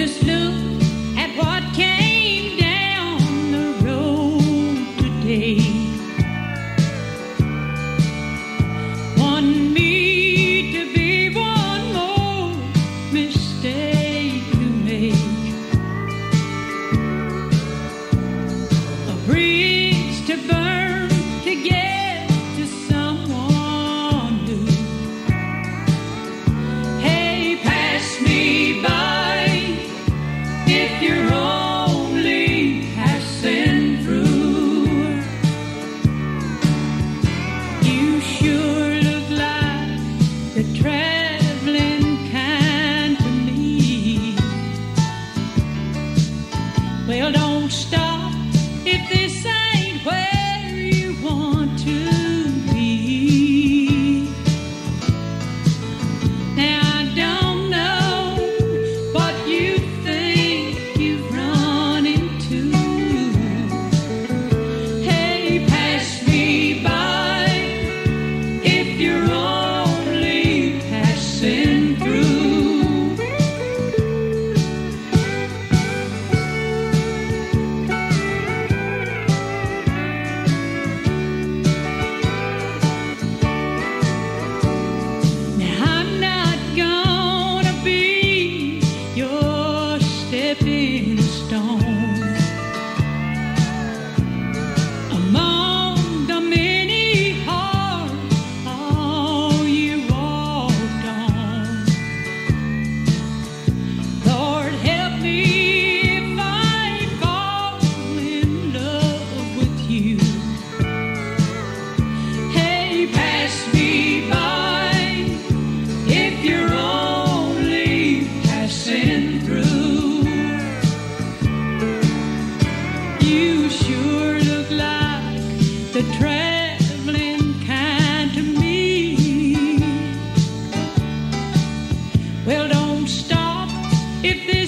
Just look at what came down the road today. Want me to be one more? Well, don't stop if